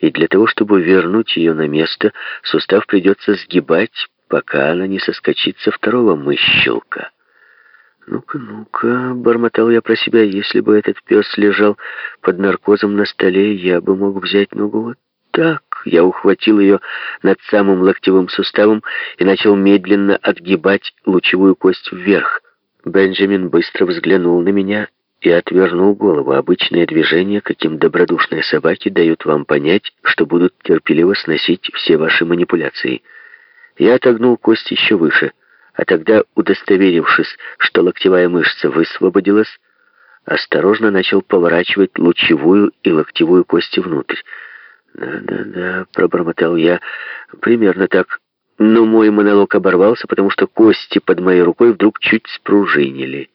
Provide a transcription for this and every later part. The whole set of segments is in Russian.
и для того, чтобы вернуть ее на место, сустав придется сгибать, пока она не соскочит со второго мыщелка. «Ну-ка, ну-ка», — бормотал я про себя, — «если бы этот пес лежал под наркозом на столе, я бы мог взять ногу вот так». Я ухватил ее над самым локтевым суставом и начал медленно отгибать лучевую кость вверх. Бенджамин быстро взглянул на меня и отвернул голову. Обычные движения, каким добродушные собаки дают вам понять, что будут терпеливо сносить все ваши манипуляции. Я отогнул кость еще выше, а тогда, удостоверившись, что локтевая мышца высвободилась, осторожно начал поворачивать лучевую и локтевую кости внутрь. «Да-да-да», — пробормотал я, — «примерно так». Но мой монолог оборвался, потому что кости под моей рукой вдруг чуть спружинили.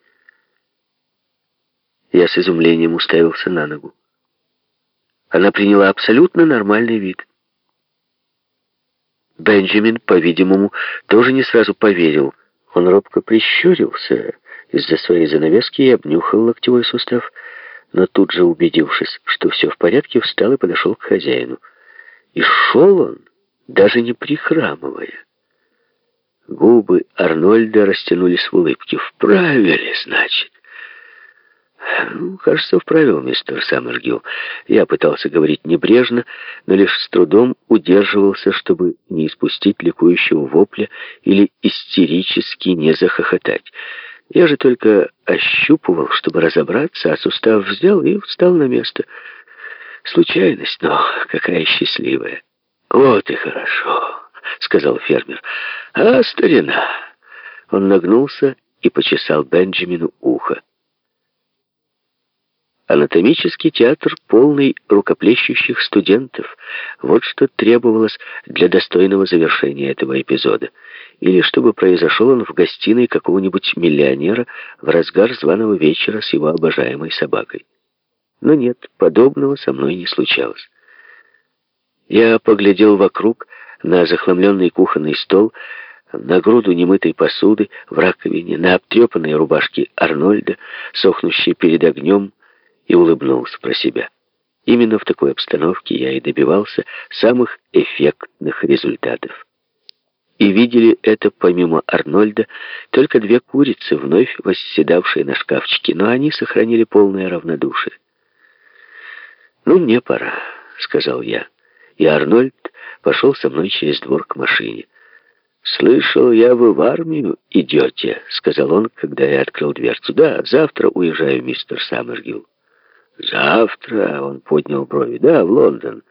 Я с изумлением уставился на ногу. Она приняла абсолютно нормальный вид. Бенджамин, по-видимому, тоже не сразу поверил. Он робко прищурился из-за своей занавески и обнюхал локтевой сустав, но тут же, убедившись, что все в порядке, встал и подошел к хозяину. И шел он, даже не прихрамывая. Губы Арнольда растянулись в улыбке. «Вправили, значит?» «Ну, кажется, вправил, мистер Саммергилл. Я пытался говорить небрежно, но лишь с трудом удерживался, чтобы не испустить ликующего вопля или истерически не захохотать. Я же только ощупывал, чтобы разобраться, а сустав взял и встал на место. Случайность, но какая счастливая. Вот и хорошо, сказал фермер. А старина? Он нагнулся и почесал Бенджамину ухо. Анатомический театр, полный рукоплещущих студентов. Вот что требовалось для достойного завершения этого эпизода. Или чтобы произошел он в гостиной какого-нибудь миллионера в разгар званого вечера с его обожаемой собакой. Но нет, подобного со мной не случалось. Я поглядел вокруг на захламленный кухонный стол, на груду немытой посуды в раковине, на обтрепанные рубашки Арнольда, сохнущие перед огнем, и улыбнулся про себя. Именно в такой обстановке я и добивался самых эффектных результатов. И видели это, помимо Арнольда, только две курицы, вновь восседавшие на шкафчике, но они сохранили полное равнодушие. «Ну, мне пора», — сказал я, и Арнольд пошел со мной через двор к машине. «Слышал я, вы в армию идете», — сказал он, когда я открыл дверцу. «Да, завтра уезжаю, мистер Саммергилл». «Завтра?» — он поднял брови. «Да, в Лондон.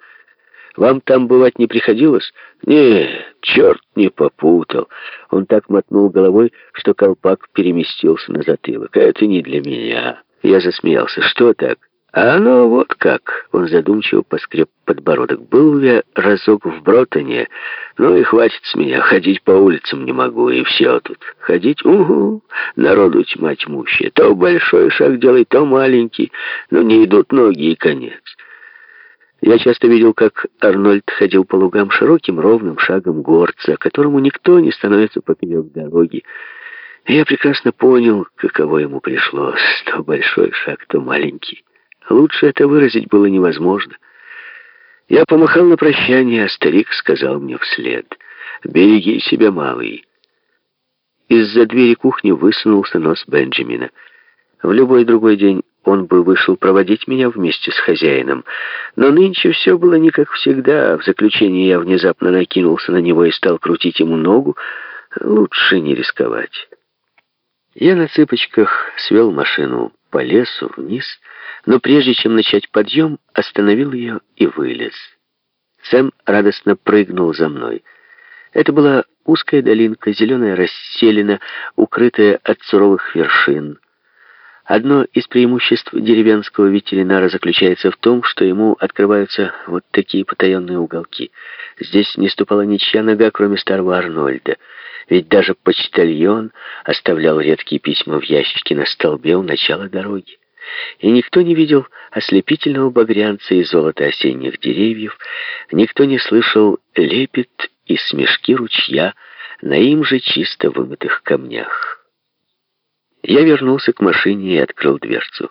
Вам там бывать не приходилось?» «Не, черт не попутал». Он так мотнул головой, что колпак переместился на затылок. «Это не для меня». Я засмеялся. «Что так?» «А ну вот как!» — он задумчиво поскреб подбородок. «Был я разок в Бротоне, ну и хватит с меня, ходить по улицам не могу, и все тут. Ходить? Угу, народу тьма тьмущая. То большой шаг делай, то маленький, но не идут ноги и конец». Я часто видел, как Арнольд ходил по лугам широким ровным шагом горца, которому никто не становится поперек дороги. И я прекрасно понял, каково ему пришлось. То большой шаг, то маленький. Лучше это выразить было невозможно. Я помахал на прощание, а старик сказал мне вслед. «Береги себя, малый». Из-за двери кухни высунулся нос Бенджамина. В любой другой день он бы вышел проводить меня вместе с хозяином. Но нынче все было не как всегда. В заключение я внезапно накинулся на него и стал крутить ему ногу. Лучше не рисковать. Я на цыпочках свел машину по лесу вниз, но прежде чем начать подъем, остановил ее и вылез. Сэм радостно прыгнул за мной. Это была узкая долинка, зеленая расселена, укрытая от суровых вершин. Одно из преимуществ деревенского ветеринара заключается в том, что ему открываются вот такие потаенные уголки. Здесь не ступала ничья нога, кроме старого Арнольда. Ведь даже почтальон оставлял редкие письма в ящике на столбе у начала дороги и никто не видел ослепительного багрянца и золота осенних деревьев, никто не слышал лепет и смешки ручья на им же чисто вымытых камнях. Я вернулся к машине и открыл дверцу.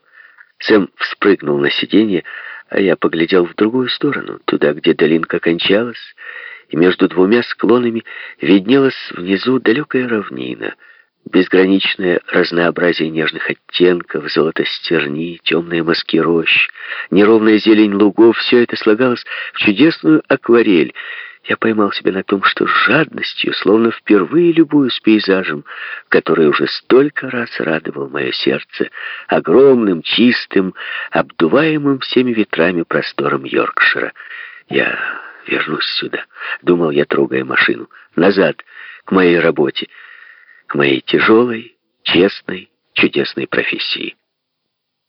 Сэм вспрыгнул на сиденье, А я поглядел в другую сторону, туда, где долинка кончалась, и между двумя склонами виднелась внизу далекая равнина — Безграничное разнообразие нежных оттенков, золотостерни, темные мазки рощ, неровная зелень лугов — все это слагалось в чудесную акварель. Я поймал себя на том, что с жадностью, словно впервые любуюсь пейзажем, который уже столько раз радовал мое сердце, огромным, чистым, обдуваемым всеми ветрами простором Йоркшира. Я вернусь сюда, думал я, трогая машину, назад, к моей работе к моей тяжелой, честной, чудесной профессии.